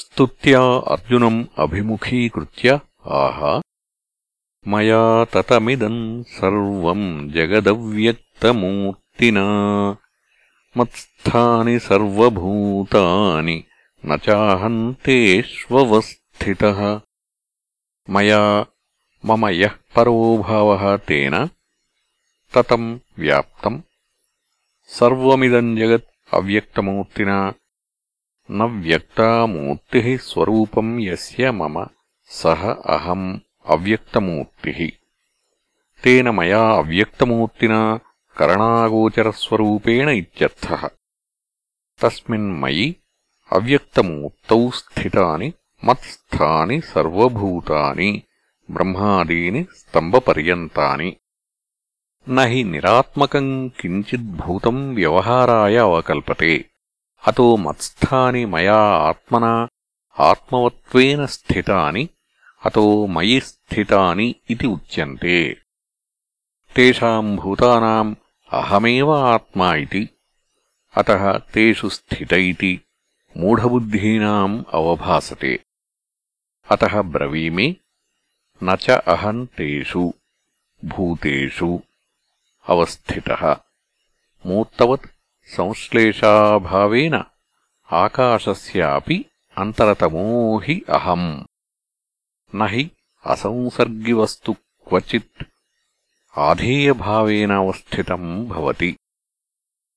स्तुत्या अर्जुनम् अभिमुखीकृत्य आह मया ततमिदम् सर्वम् जगदव्यक्तमूर्तिना मत्स्थानि सर्वभूतानि न चाहन्तेष्वस्थितः मया मम यः परोभावः तेन ततम् व्याप्तम् सर्वमिदम् जगत् अव्यक्तमूर्तिना न व्यक्ता मूर्तिः स्वरूपम् यस्य मम सः अहम् अव्यक्तमूर्तिः तेन मया अव्यक्तमूर्तिना करणागोचरस्वरूपेण इत्यर्थः तस्मिन्मयि अव्यक्तमूर्तौ स्थितानि मत्स्थानि सर्वभूतानि ब्रह्मादीनि स्तम्भपर्यन्तानि न हि निरात्मकम् किञ्चिद्भूतम् व्यवहाराय अवकल्पते అతో మత్స్థాని మయా ఆత్మనా ఆత్మవత్వేన స్థితాని అతో మయి స్థితాని ఇది ఉచ్యంతే. తేషాం భూతానాం అహమేవ ఆత్మా ఇది అత తేషు స్థిత ఇది మూఢబుద్ధీనాం అవభాసతే. అత బ్రవీమి నచ అహం తేషు భూతేషు అవస్థిత మూర్తవత్ సంశ్లేషాభావేన ఆకాశస్యాపి అంతరతమో హి అహం. నహి అసంసర్గివస్తు క్వచిత్ ఆధేయభావేనావస్థితం భవతి.